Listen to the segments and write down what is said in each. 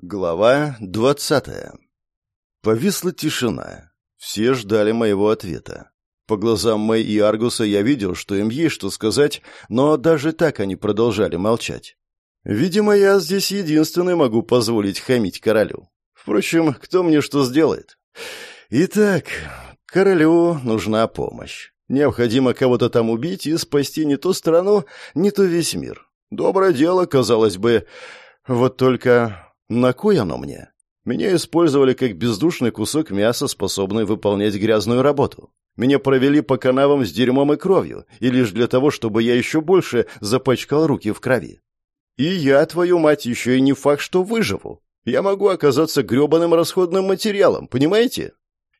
Глава двадцатая. Повисла тишина. Все ждали моего ответа. По глазам Мэй и Аргуса я видел, что им есть что сказать, но даже так они продолжали молчать. Видимо, я здесь единственный могу позволить хамить королю. Впрочем, кто мне что сделает? Итак, королю нужна помощь. Необходимо кого-то там убить и спасти не ту страну, не то весь мир. Доброе дело, казалось бы. Вот только на кой оно мне? Меня использовали как бездушный кусок мяса, способный выполнять грязную работу. Меня провели по канавам с дерьмом и кровью, и лишь для того, чтобы я еще больше запачкал руки в крови. И я, твою мать, еще и не факт, что выживу. Я могу оказаться гребаным расходным материалом, понимаете?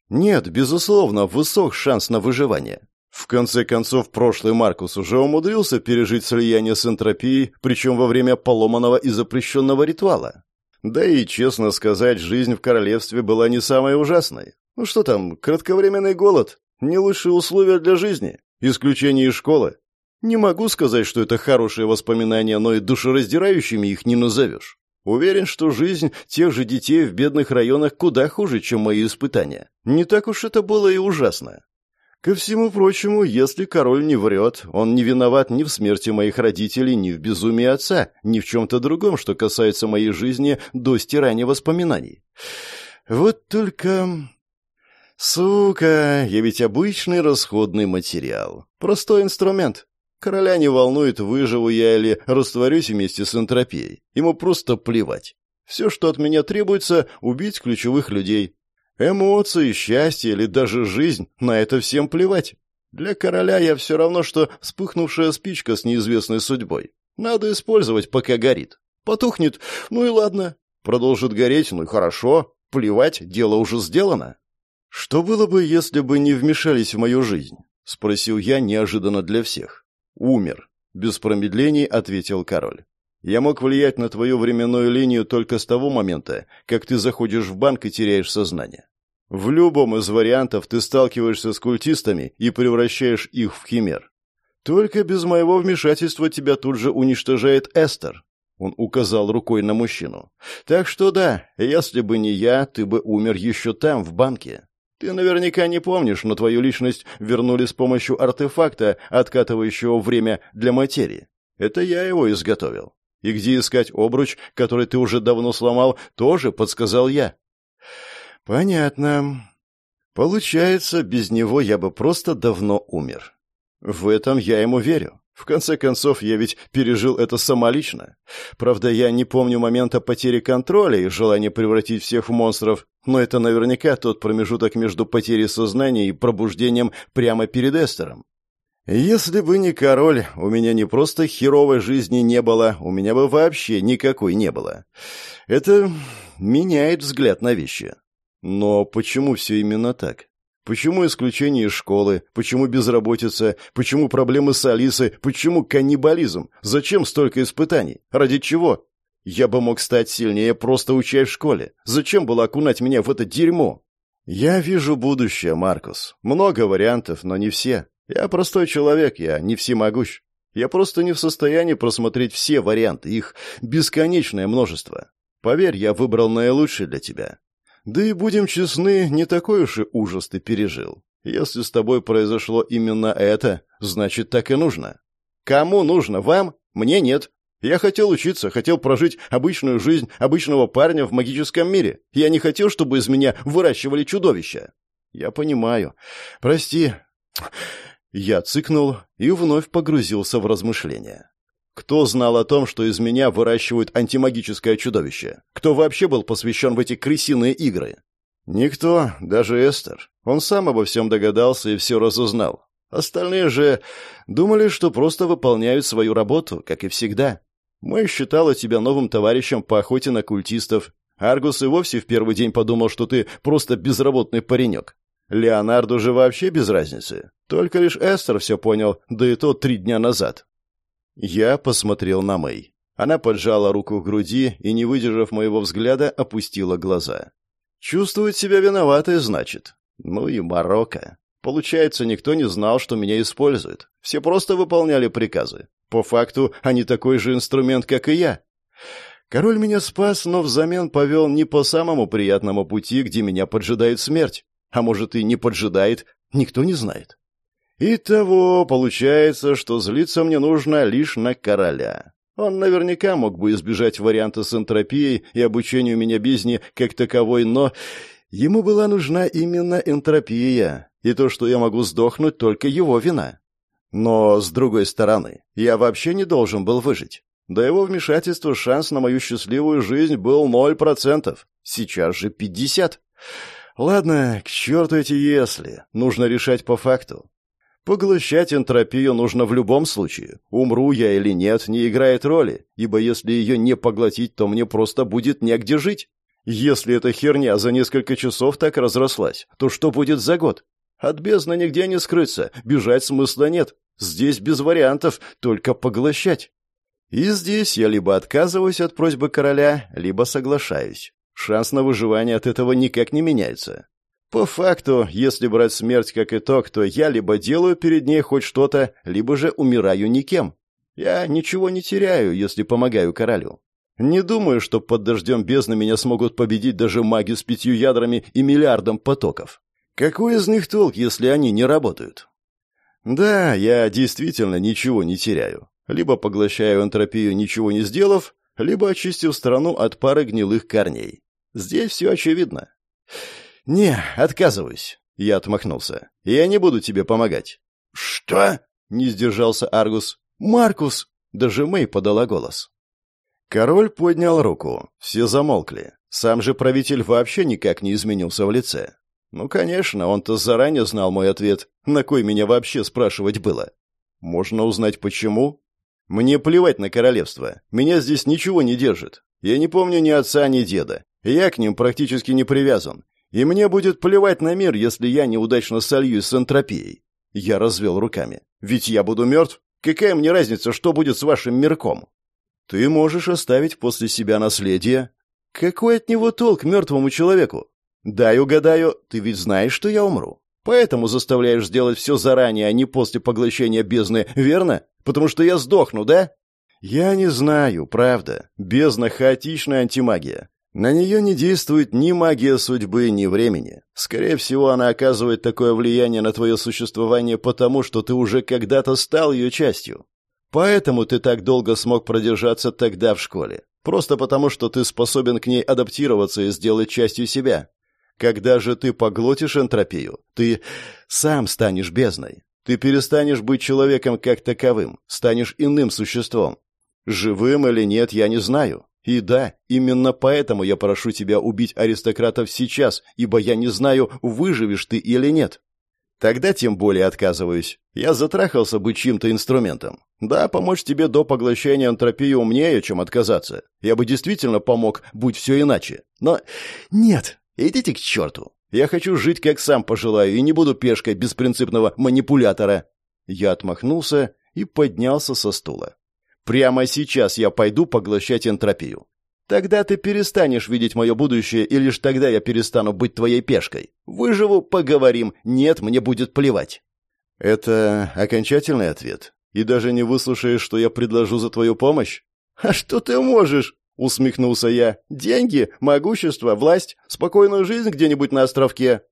Нет, безусловно, высок шанс на выживание. В конце концов, прошлый Маркус уже умудрился пережить слияние с энтропией, причем во время поломанного и запрещенного ритуала. Да и, честно сказать, жизнь в королевстве была не самой ужасной. Ну что там, кратковременный голод, не лучшие условия для жизни, исключение из школы. Не могу сказать, что это хорошие воспоминания, но и душераздирающими их не назовешь. Уверен, что жизнь тех же детей в бедных районах куда хуже, чем мои испытания. Не так уж это было и ужасно. Ко всему прочему, если король не врет, он не виноват ни в смерти моих родителей, ни в безумии отца, ни в чем-то другом, что касается моей жизни до стирания воспоминаний. Вот только... Сука, я ведь обычный расходный материал. Простой инструмент. Короля не волнует, выживу я или растворюсь вместе с энтропией. Ему просто плевать. Все, что от меня требуется, убить ключевых людей, Эмоции, счастье или даже жизнь — на это всем плевать. Для короля я все равно, что вспыхнувшая спичка с неизвестной судьбой. Надо использовать, пока горит. Потухнет, ну и ладно. Продолжит гореть, ну и хорошо. Плевать, дело уже сделано. Что было бы, если бы не вмешались в мою жизнь? Спросил я неожиданно для всех. Умер. Без промедлений ответил король. Я мог влиять на твою временную линию только с того момента, как ты заходишь в банк и теряешь сознание. В любом из вариантов ты сталкиваешься с культистами и превращаешь их в химер. Только без моего вмешательства тебя тут же уничтожает Эстер. Он указал рукой на мужчину. Так что да, если бы не я, ты бы умер еще там, в банке. Ты наверняка не помнишь, но твою личность вернули с помощью артефакта, откатывающего время для материи. Это я его изготовил. И где искать обруч, который ты уже давно сломал, тоже подсказал я. Понятно. Получается, без него я бы просто давно умер. В этом я ему верю. В конце концов, я ведь пережил это самолично. Правда, я не помню момента потери контроля и желания превратить всех в монстров, но это наверняка тот промежуток между потерей сознания и пробуждением прямо перед Эстером. Если бы не король, у меня не просто херовой жизни не было, у меня бы вообще никакой не было. Это меняет взгляд на вещи. Но почему все именно так? Почему исключение из школы? Почему безработица? Почему проблемы с Алисой? Почему каннибализм? Зачем столько испытаний? Ради чего? Я бы мог стать сильнее, просто учась в школе. Зачем было окунать меня в это дерьмо? Я вижу будущее, Маркус. Много вариантов, но не все. Я простой человек, я не всемогущ. Я просто не в состоянии просмотреть все варианты, их бесконечное множество. Поверь, я выбрал наилучший для тебя. Да и будем честны, не такой уж и ужас ты пережил. Если с тобой произошло именно это, значит, так и нужно. Кому нужно? Вам? Мне нет. Я хотел учиться, хотел прожить обычную жизнь обычного парня в магическом мире. Я не хотел, чтобы из меня выращивали чудовища. Я понимаю. Прости. Я цыкнул и вновь погрузился в размышления. Кто знал о том, что из меня выращивают антимагическое чудовище? Кто вообще был посвящен в эти крысиные игры? Никто, даже Эстер. Он сам обо всем догадался и все разузнал. Остальные же думали, что просто выполняют свою работу, как и всегда. Мой считала тебя новым товарищем по охоте на культистов. Аргус и вовсе в первый день подумал, что ты просто безработный паренек. Леонарду же вообще без разницы. Только лишь Эстер все понял, да и то три дня назад. Я посмотрел на Мэй. Она поджала руку к груди и, не выдержав моего взгляда, опустила глаза. «Чувствует себя виноватой, значит. Ну и Марокко. Получается, никто не знал, что меня используют. Все просто выполняли приказы. По факту, они такой же инструмент, как и я. Король меня спас, но взамен повел не по самому приятному пути, где меня поджидает смерть. А может, и не поджидает, никто не знает. Итого, получается, что злиться мне нужно лишь на короля. Он наверняка мог бы избежать варианта с энтропией и обучению меня бездне как таковой, но ему была нужна именно энтропия, и то, что я могу сдохнуть, только его вина. Но, с другой стороны, я вообще не должен был выжить. До его вмешательства шанс на мою счастливую жизнь был ноль процентов. Сейчас же пятьдесят. Ладно, к черту эти «если». Нужно решать по факту. Поглощать энтропию нужно в любом случае. Умру я или нет, не играет роли, ибо если ее не поглотить, то мне просто будет негде жить. Если эта херня за несколько часов так разрослась, то что будет за год? От бездны нигде не скрыться, бежать смысла нет. Здесь без вариантов, только поглощать. И здесь я либо отказываюсь от просьбы короля, либо соглашаюсь. Шанс на выживание от этого никак не меняется. По факту, если брать смерть как итог, то я либо делаю перед ней хоть что-то, либо же умираю никем. Я ничего не теряю, если помогаю королю. Не думаю, что под дождем бездны меня смогут победить даже маги с пятью ядрами и миллиардом потоков. Какой из них толк, если они не работают? Да, я действительно ничего не теряю. Либо поглощаю энтропию, ничего не сделав, либо очистив страну от пары гнилых корней. Здесь все очевидно. «Не, отказываюсь», — я отмахнулся. «Я не буду тебе помогать». «Что?» — не сдержался Аргус. «Маркус!» — даже Мэй подала голос. Король поднял руку. Все замолкли. Сам же правитель вообще никак не изменился в лице. Ну, конечно, он-то заранее знал мой ответ. На кой меня вообще спрашивать было? Можно узнать, почему? Мне плевать на королевство. Меня здесь ничего не держит. Я не помню ни отца, ни деда. Я к ним практически не привязан. И мне будет плевать на мир, если я неудачно сольюсь с энтропией. Я развел руками. Ведь я буду мертв. Какая мне разница, что будет с вашим мирком? Ты можешь оставить после себя наследие. Какой от него толк мертвому человеку? Дай угадаю, ты ведь знаешь, что я умру. Поэтому заставляешь сделать все заранее, а не после поглощения бездны, верно? Потому что я сдохну, да? Я не знаю, правда. Бездна — хаотичная антимагия. На нее не действует ни магия судьбы, ни времени. Скорее всего, она оказывает такое влияние на твое существование потому, что ты уже когда-то стал ее частью. Поэтому ты так долго смог продержаться тогда в школе. Просто потому, что ты способен к ней адаптироваться и сделать частью себя. Когда же ты поглотишь энтропию, ты сам станешь бездной. Ты перестанешь быть человеком как таковым, станешь иным существом. Живым или нет, я не знаю. И да, именно поэтому я прошу тебя убить аристократов сейчас, ибо я не знаю, выживешь ты или нет. Тогда тем более отказываюсь. Я затрахался быть чьим-то инструментом. Да, помочь тебе до поглощения энтропии умнее, чем отказаться. Я бы действительно помог, будь все иначе. Но нет, идите к черту. Я хочу жить, как сам пожелаю, и не буду пешкой беспринципного манипулятора. Я отмахнулся и поднялся со стула. Прямо сейчас я пойду поглощать энтропию. Тогда ты перестанешь видеть мое будущее, и лишь тогда я перестану быть твоей пешкой. Выживу, поговорим. Нет, мне будет плевать. Это окончательный ответ. И даже не выслушаешь, что я предложу за твою помощь? А что ты можешь? Усмехнулся я. Деньги, могущество, власть, спокойную жизнь где-нибудь на островке.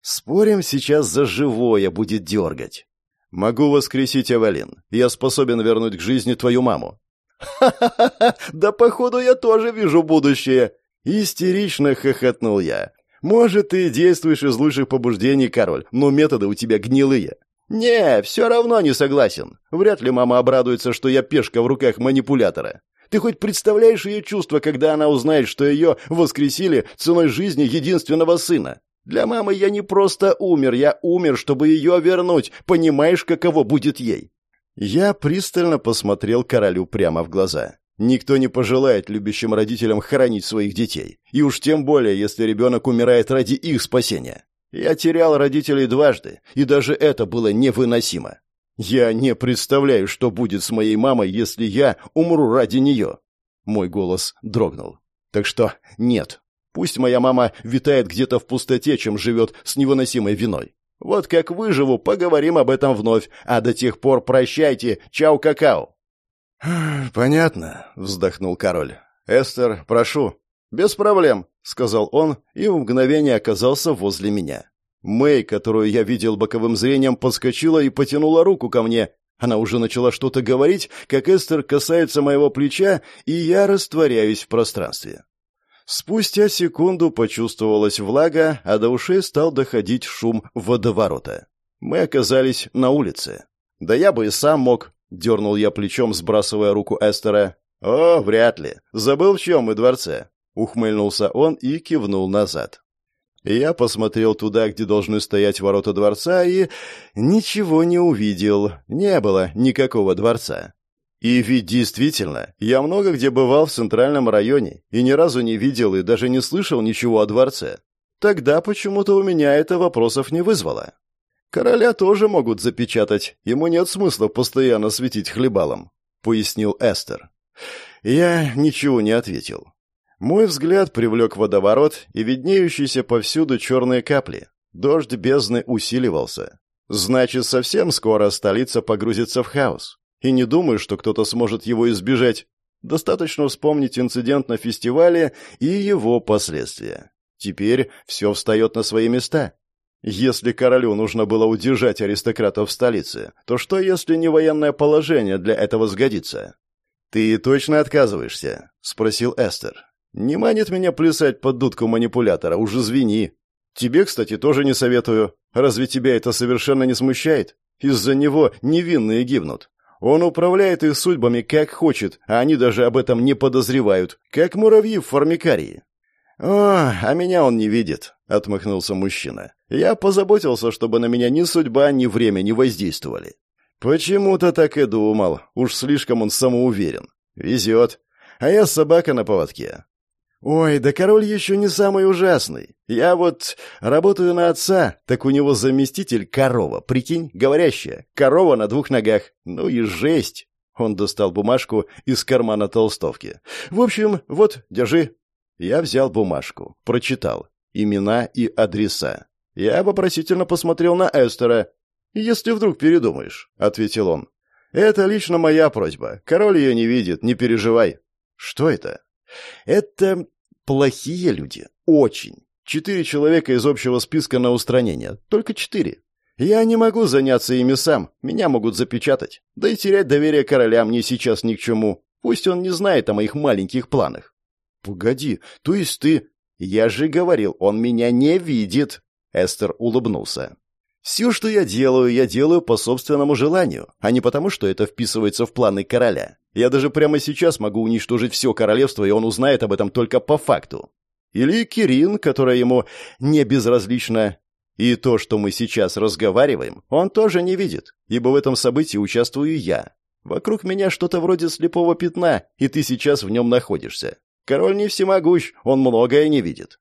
Спорим, сейчас за живое будет дергать. «Могу воскресить Эвелин. Я способен вернуть к жизни твою маму». «Ха-ха-ха! Да, походу, я тоже вижу будущее!» Истерично хохотнул я. «Может, ты действуешь из лучших побуждений, король, но методы у тебя гнилые». «Не, все равно не согласен. Вряд ли мама обрадуется, что я пешка в руках манипулятора. Ты хоть представляешь ее чувство, когда она узнает, что ее воскресили ценой жизни единственного сына? Для мамы я не просто умер, я умер, чтобы ее вернуть. Понимаешь, каково будет ей?» Я пристально посмотрел королю прямо в глаза. Никто не пожелает любящим родителям хоронить своих детей. И уж тем более, если ребенок умирает ради их спасения. Я терял родителей дважды, и даже это было невыносимо. Я не представляю, что будет с моей мамой, если я умру ради нее. Мой голос дрогнул. Так что нет, Пусть моя мама витает где-то в пустоте, чем живет с невыносимой виной. Вот как выживу, поговорим об этом вновь, а до тех пор прощайте, чау-какао». «Понятно», — вздохнул король. «Эстер, прошу». «Без проблем», — сказал он, и в мгновение оказался возле меня. Мэй, которую я видел боковым зрением, подскочила и потянула руку ко мне. Она уже начала что-то говорить, как Эстер касается моего плеча, и я растворяюсь в пространстве. Спустя секунду почувствовалась влага, а до ушей стал доходить шум водоворота. Мы оказались на улице. «Да я бы и сам мог», — дернул я плечом, сбрасывая руку Эстера. «О, вряд ли. Забыл, в чем мы дворце?» Ухмыльнулся он и кивнул назад. Я посмотрел туда, где должны стоять ворота дворца, и ничего не увидел. Не было никакого дворца. И ведь действительно, я много где бывал в центральном районе и ни разу не видел и даже не слышал ничего о дворце. Тогда почему-то у меня это вопросов не вызвало. Короля тоже могут запечатать, ему нет смысла постоянно светить хлебалом, пояснил Эстер. Я ничего не ответил. Мой взгляд привлек водоворот и виднеющиеся повсюду черные капли. Дождь бездны усиливался. Значит, совсем скоро столица погрузится в хаос. И не думаю, что кто-то сможет его избежать. Достаточно вспомнить инцидент на фестивале и его последствия. Теперь все встает на свои места. Если королю нужно было удержать аристократов в столице, то что, если не военное положение для этого сгодится? «Ты точно отказываешься?» — спросил Эстер. «Не манит меня плясать под дудку манипулятора, уж извини. Тебе, кстати, тоже не советую. Разве тебя это совершенно не смущает? Из-за него невинные гибнут. Он управляет их судьбами как хочет, а они даже об этом не подозревают, как муравьи в формикарии. «О, а меня он не видит», — отмахнулся мужчина. «Я позаботился, чтобы на меня ни судьба, ни время не воздействовали». «Почему-то так и думал. Уж слишком он самоуверен. Везет. А я собака на поводке. «Ой, да король еще не самый ужасный. Я вот работаю на отца, так у него заместитель корова, прикинь, говорящая, корова на двух ногах. Ну и жесть!» Он достал бумажку из кармана толстовки. «В общем, вот, держи». Я взял бумажку, прочитал. Имена и адреса. Я вопросительно посмотрел на Эстера. «Если вдруг передумаешь», — ответил он. «Это лично моя просьба. Король ее не видит, не переживай». «Что это?» Это плохие люди. Очень. Четыре человека из общего списка на устранение. Только четыре. Я не могу заняться ими сам. Меня могут запечатать. Да и терять доверие короля мне сейчас ни к чему. Пусть он не знает о моих маленьких планах. Погоди, то есть ты... Я же говорил, он меня не видит. Эстер улыбнулся. Все, что я делаю, я делаю по собственному желанию, а не потому, что это вписывается в планы короля. Я даже прямо сейчас могу уничтожить все королевство, и он узнает об этом только по факту. Или Кирин, которая ему не безразлична. И то, что мы сейчас разговариваем, он тоже не видит, ибо в этом событии участвую я. Вокруг меня что-то вроде слепого пятна, и ты сейчас в нем находишься. Король не всемогущ, он многое не видит.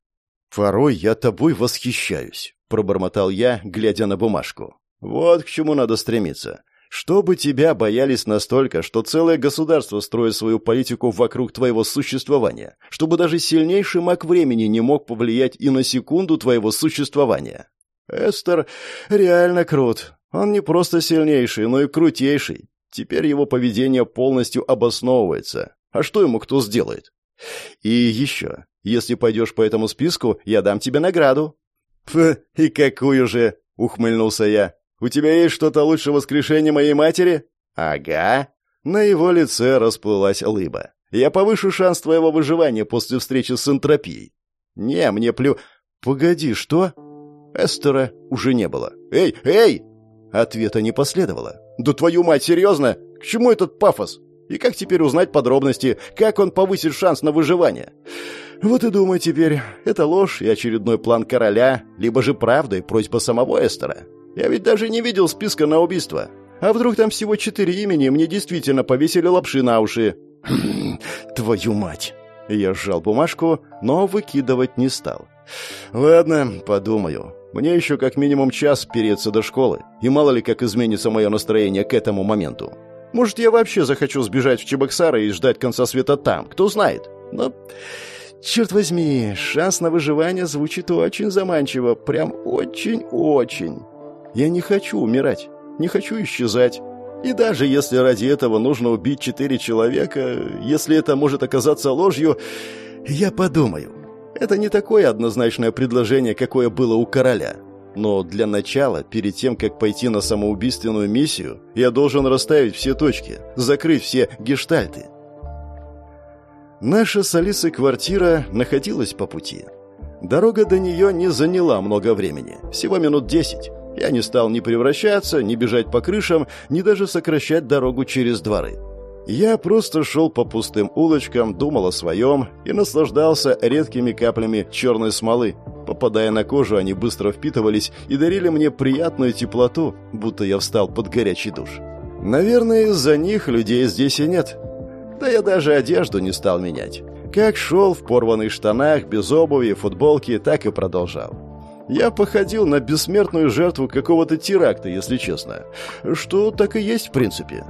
Порой я тобой восхищаюсь, пробормотал я, глядя на бумажку. Вот к чему надо стремиться. Чтобы тебя боялись настолько, что целое государство строит свою политику вокруг твоего существования, чтобы даже сильнейший маг времени не мог повлиять и на секунду твоего существования. Эстер реально крут. Он не просто сильнейший, но и крутейший. Теперь его поведение полностью обосновывается. А что ему кто сделает? И еще, если пойдешь по этому списку, я дам тебе награду. «Фу, и какую же?» — ухмыльнулся я. У тебя есть что-то лучше воскрешения моей матери?» «Ага». На его лице расплылась лыба. «Я повышу шанс твоего выживания после встречи с энтропией». «Не, мне плю...» «Погоди, что?» Эстера уже не было. «Эй, эй!» Ответа не последовало. «Да твою мать, серьезно? К чему этот пафос? И как теперь узнать подробности? Как он повысит шанс на выживание?» «Вот и думай теперь, это ложь и очередной план короля, либо же правда и просьба самого Эстера. Я ведь даже не видел списка на убийство. А вдруг там всего четыре имени, мне действительно повесили лапши на уши? Твою мать! Я сжал бумажку, но выкидывать не стал. Ладно, подумаю. Мне еще как минимум час переться до школы, и мало ли как изменится мое настроение к этому моменту. Может, я вообще захочу сбежать в Чебоксары и ждать конца света там, кто знает. Но, черт возьми, шанс на выживание звучит очень заманчиво, прям очень-очень. Я не хочу умирать, не хочу исчезать. И даже если ради этого нужно убить четыре человека, если это может оказаться ложью, я подумаю. Это не такое однозначное предложение, какое было у короля. Но для начала, перед тем, как пойти на самоубийственную миссию, я должен расставить все точки, закрыть все гештальты. Наша с Алисой квартира находилась по пути. Дорога до нее не заняла много времени, всего минут десять. Я не стал ни превращаться, ни бежать по крышам, ни даже сокращать дорогу через дворы. Я просто шел по пустым улочкам, думал о своем и наслаждался редкими каплями черной смолы. Попадая на кожу, они быстро впитывались и дарили мне приятную теплоту, будто я встал под горячий душ. Наверное, из-за них людей здесь и нет. Да я даже одежду не стал менять. Как шел в порванных штанах, без обуви, футболки, так и продолжал. Я походил на бессмертную жертву какого-то теракта, если честно. Что так и есть в принципе.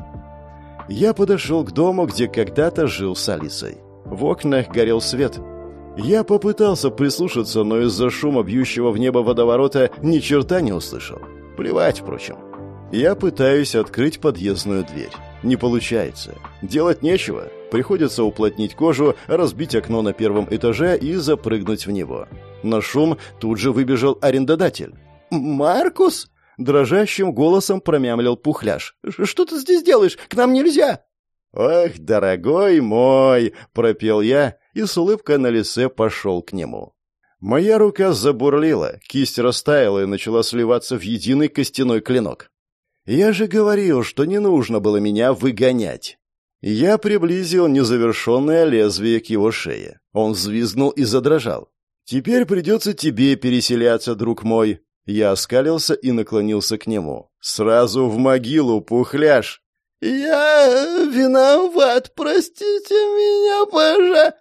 Я подошел к дому, где когда-то жил с Алисой. В окнах горел свет. Я попытался прислушаться, но из-за шума бьющего в небо водоворота ни черта не услышал. Плевать, впрочем. Я пытаюсь открыть подъездную дверь. Не получается. Делать нечего. Приходится уплотнить кожу, разбить окно на первом этаже и запрыгнуть в него. На шум тут же выбежал арендодатель. «Маркус?» — дрожащим голосом промямлил Пухляш. «Что ты здесь делаешь? К нам нельзя!» «Ох, дорогой мой!» — пропел я и с улыбкой на лице пошел к нему. Моя рука забурлила, кисть растаяла и начала сливаться в единый костяной клинок. Я же говорил, что не нужно было меня выгонять. Я приблизил незавершенное лезвие к его шее. Он взвизгнул и задрожал. «Теперь придется тебе переселяться, друг мой». Я оскалился и наклонился к нему. «Сразу в могилу, пухляш!» «Я виноват, простите меня, пожа!»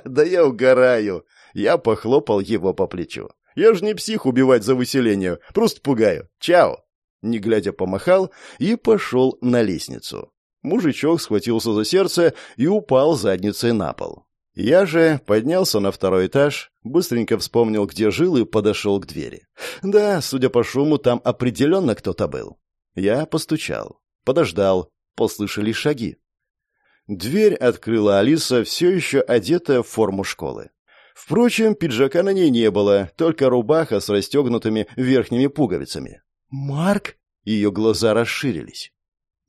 «Да я угораю!» Я похлопал его по плечу. «Я же не псих убивать за выселение, просто пугаю. Чао!» не глядя помахал и пошел на лестницу. Мужичок схватился за сердце и упал задницей на пол. Я же поднялся на второй этаж, быстренько вспомнил, где жил, и подошел к двери. Да, судя по шуму, там определенно кто-то был. Я постучал, подождал, послышались шаги. Дверь открыла Алиса, все еще одетая в форму школы. Впрочем, пиджака на ней не было, только рубаха с расстегнутыми верхними пуговицами. «Марк?» Ее глаза расширились.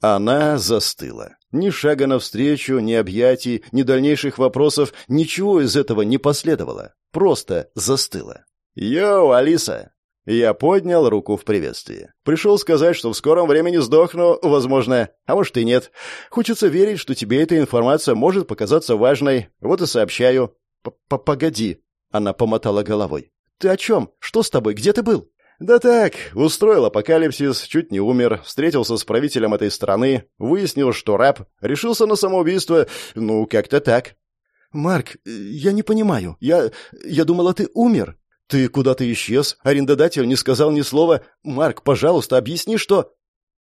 Она застыла. Ни шага навстречу, ни объятий, ни дальнейших вопросов, ничего из этого не последовало. Просто застыла. «Йоу, Алиса!» Я поднял руку в приветствии. Пришел сказать, что в скором времени сдохну, возможно, а может и нет. Хочется верить, что тебе эта информация может показаться важной. Вот и сообщаю. П -п «Погоди», — она помотала головой. «Ты о чем? Что с тобой? Где ты был?» «Да так, устроил апокалипсис, чуть не умер, встретился с правителем этой страны, выяснил, что раб, решился на самоубийство, ну, как-то так». «Марк, я не понимаю. Я... я думала, ты умер. Ты куда-то исчез, арендодатель не сказал ни слова. Марк, пожалуйста, объясни, что...»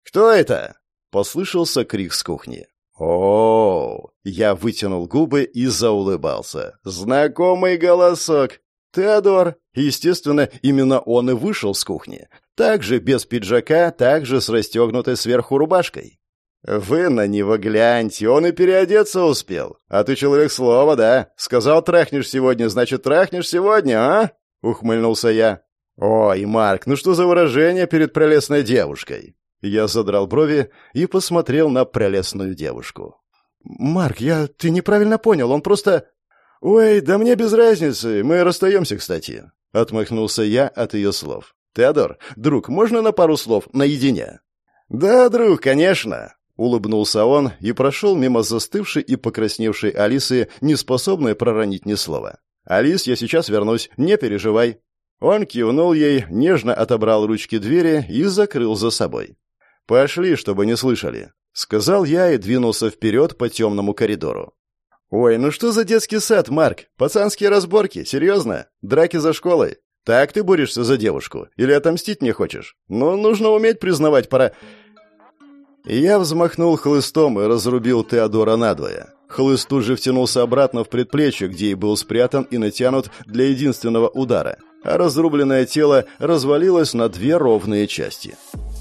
«Кто это?» — послышался крик с кухни. О, я вытянул губы и заулыбался. Знакомый голосок. Теодор. Естественно, именно он и вышел с кухни. Также без пиджака, также с расстегнутой сверху рубашкой. «Вы на него гляньте, он и переодеться успел. А ты человек слова, да? Сказал, трахнешь сегодня, значит, трахнешь сегодня, а?» — ухмыльнулся я. «Ой, Марк, ну что за выражение перед прелестной девушкой?» Я задрал брови и посмотрел на прелестную девушку. «Марк, я... Ты неправильно понял, он просто...» «Ой, да мне без разницы, мы расстаемся, кстати», — отмахнулся я от ее слов. «Теодор, друг, можно на пару слов наедине?» «Да, друг, конечно», — улыбнулся он и прошел мимо застывшей и покрасневшей Алисы, не способной проронить ни слова. «Алис, я сейчас вернусь, не переживай». Он кивнул ей, нежно отобрал ручки двери и закрыл за собой. «Пошли, чтобы не слышали», — сказал я и двинулся вперед по темному коридору. «Ой, ну что за детский сад, Марк? Пацанские разборки? Серьезно? Драки за школой? Так ты борешься за девушку? Или отомстить не хочешь? Ну, нужно уметь признавать, пора...» Я взмахнул хлыстом и разрубил Теодора надвое. Хлыст тут же втянулся обратно в предплечье, где и был спрятан и натянут для единственного удара, а разрубленное тело развалилось на две ровные части.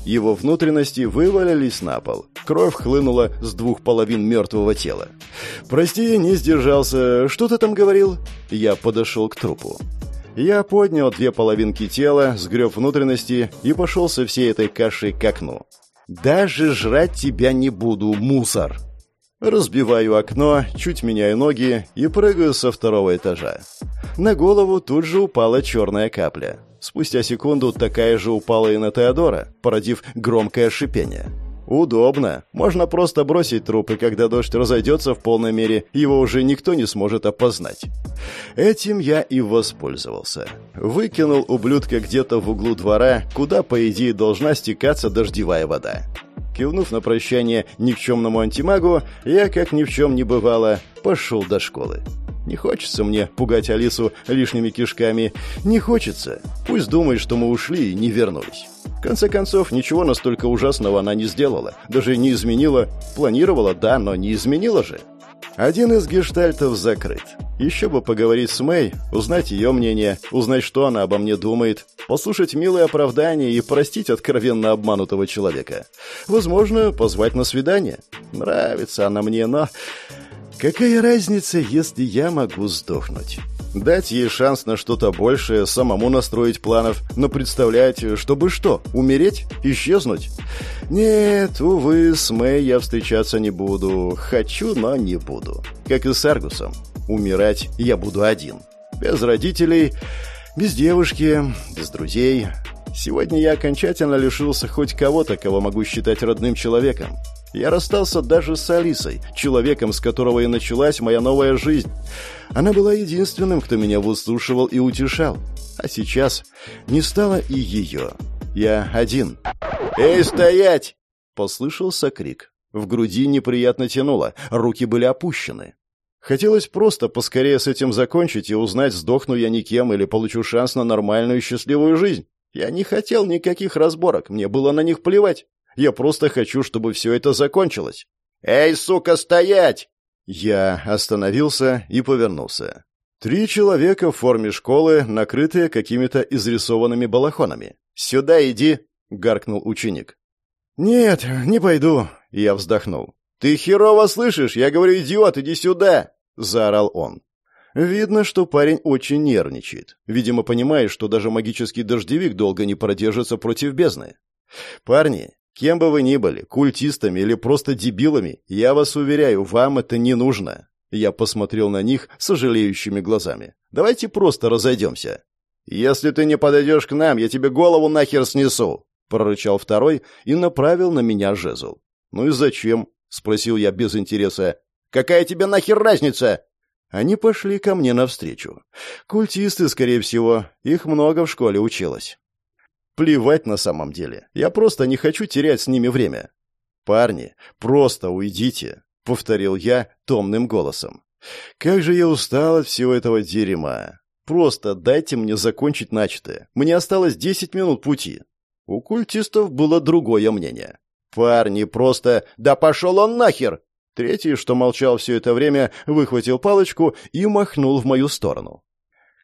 Его внутренности вывалились на пол. Кровь хлынула с двух половин мертвого тела. «Прости, не сдержался. Что ты там говорил?» Я подошел к трупу. Я поднял две половинки тела, сгреб внутренности и пошел со всей этой кашей к окну. «Даже жрать тебя не буду, мусор!» Разбиваю окно, чуть меняю ноги и прыгаю со второго этажа. На голову тут же упала черная капля. Спустя секунду такая же упала и на Теодора, породив громкое шипение. Удобно. Можно просто бросить труп, и когда дождь разойдется в полной мере, его уже никто не сможет опознать. Этим я и воспользовался. Выкинул ублюдка где-то в углу двора, куда, по идее, должна стекаться дождевая вода. Кивнув на прощание никчемному антимагу, я, как ни в чем не бывало, пошел до школы. Не хочется мне пугать Алису лишними кишками. Не хочется. Пусть думает, что мы ушли и не вернулись. В конце концов, ничего настолько ужасного она не сделала. Даже не изменила. Планировала, да, но не изменила же. Один из гештальтов закрыт. Еще бы поговорить с Мэй, узнать ее мнение, узнать, что она обо мне думает, послушать милые оправдания и простить откровенно обманутого человека. Возможно, позвать на свидание. Нравится она мне, но... Какая разница, если я могу сдохнуть? Дать ей шанс на что-то большее, самому настроить планов, но представлять, чтобы что, умереть, исчезнуть? Нет, увы, с Мэй я встречаться не буду. Хочу, но не буду. Как и с Аргусом. Умирать я буду один. Без родителей, без девушки, без друзей. Сегодня я окончательно лишился хоть кого-то, кого могу считать родным человеком. Я расстался даже с Алисой, человеком, с которого и началась моя новая жизнь. Она была единственным, кто меня выслушивал и утешал. А сейчас не стало и ее. Я один. «Эй, стоять!» — послышался крик. В груди неприятно тянуло, руки были опущены. Хотелось просто поскорее с этим закончить и узнать, сдохну я никем или получу шанс на нормальную счастливую жизнь. Я не хотел никаких разборок, мне было на них плевать. Я просто хочу, чтобы все это закончилось. «Эй, сука, стоять!» Я остановился и повернулся. Три человека в форме школы, накрытые какими-то изрисованными балахонами. «Сюда иди!» — гаркнул ученик. «Нет, не пойду», — я вздохнул. «Ты херово слышишь? Я говорю, идиот, иди сюда!» — заорал он. Видно, что парень очень нервничает. Видимо, понимает, что даже магический дождевик долго не продержится против бездны. «Парни, Кем бы вы ни были, культистами или просто дебилами, я вас уверяю, вам это не нужно. Я посмотрел на них сожалеющими глазами. Давайте просто разойдемся. Если ты не подойдешь к нам, я тебе голову нахер снесу, прорычал второй и направил на меня жезл. Ну и зачем? спросил я без интереса. Какая тебе нахер разница? Они пошли ко мне навстречу. Культисты, скорее всего, их много в школе училось. Плевать на самом деле. Я просто не хочу терять с ними время. Парни, просто уйдите, повторил я томным голосом. Как же я устал от всего этого дерьма. Просто дайте мне закончить начатое. Мне осталось десять минут пути. У культистов было другое мнение. Парни, просто да пошел он нахер. Третий, что молчал все это время, выхватил палочку и махнул в мою сторону.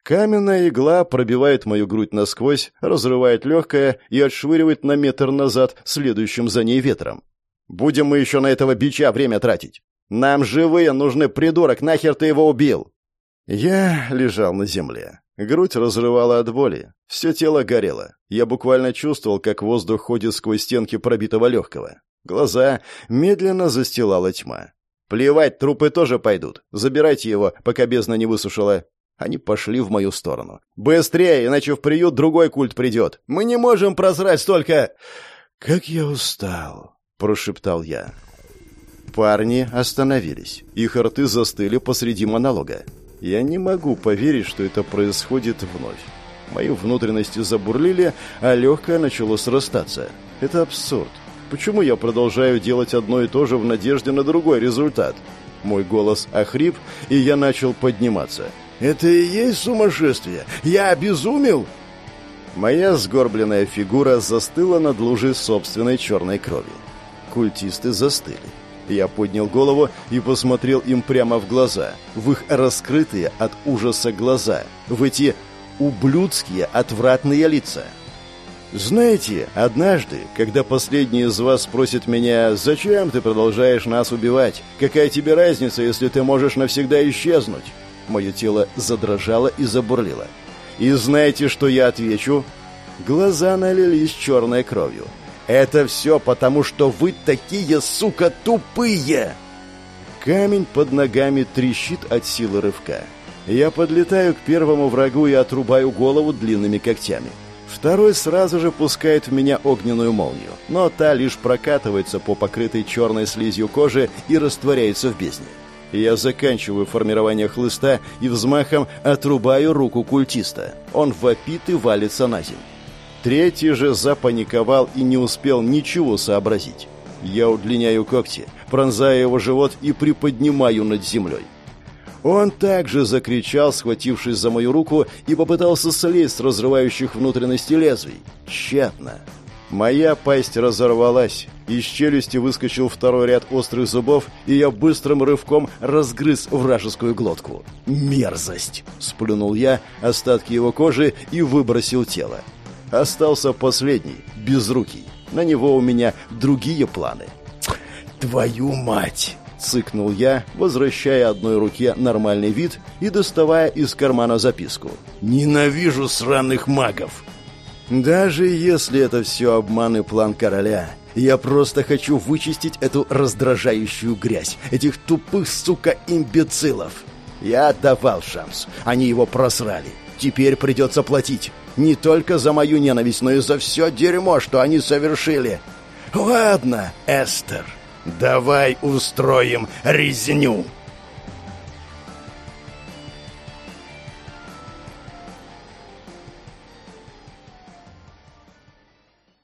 Каменная игла пробивает мою грудь насквозь, разрывает легкое и отшвыривает на метр назад следующим за ней ветром. Будем мы еще на этого бича время тратить. Нам живые нужны, придурок, нахер ты его убил? Я лежал на земле. Грудь разрывала от боли. Все тело горело. Я буквально чувствовал, как воздух ходит сквозь стенки пробитого легкого. Глаза медленно застилала тьма. «Плевать, трупы тоже пойдут. Забирайте его, пока бездна не высушила. Они пошли в мою сторону. «Быстрее, иначе в приют другой культ придет! Мы не можем прозрать столько...» «Как я устал!» — прошептал я. Парни остановились. Их рты застыли посреди монолога. Я не могу поверить, что это происходит вновь. Мои внутренности забурлили, а легкое начало срастаться. Это абсурд. Почему я продолжаю делать одно и то же в надежде на другой результат? Мой голос охрип, и я начал подниматься. Это и есть сумасшествие? Я обезумел?» Моя сгорбленная фигура застыла над лужей собственной черной крови. Культисты застыли. Я поднял голову и посмотрел им прямо в глаза, в их раскрытые от ужаса глаза, в эти ублюдские отвратные лица. Знаете, однажды, когда последний из вас спросит меня, зачем ты продолжаешь нас убивать? Какая тебе разница, если ты можешь навсегда исчезнуть? Мое тело задрожало и забурлило. И знаете, что я отвечу? Глаза налились черной кровью. Это все потому, что вы такие, сука, тупые! Камень под ногами трещит от силы рывка. Я подлетаю к первому врагу и отрубаю голову длинными когтями. Второй сразу же пускает в меня огненную молнию, но та лишь прокатывается по покрытой черной слизью кожи и растворяется в бездне. Я заканчиваю формирование хлыста и взмахом отрубаю руку культиста. Он вопит и валится на землю. Третий же запаниковал и не успел ничего сообразить. Я удлиняю когти, пронзая его живот и приподнимаю над землей. Он также закричал, схватившись за мою руку, и попытался слезть с разрывающих внутренности лезвий. Тщетно. Моя пасть разорвалась, из челюсти выскочил второй ряд острых зубов, и я быстрым рывком разгрыз вражескую глотку. «Мерзость!» — сплюнул я остатки его кожи и выбросил тело. Остался последний, безрукий. На него у меня другие планы. «Твою мать!» Цыкнул я, возвращая одной руке нормальный вид и доставая из кармана записку. «Ненавижу сраных магов!» «Даже если это все обман и план короля, я просто хочу вычистить эту раздражающую грязь, этих тупых, сука, имбецилов!» Я давал шанс, они его просрали. Теперь придется платить. Не только за мою ненависть, но и за все дерьмо, что они совершили. Ладно, Эстер, Давай устроим резню.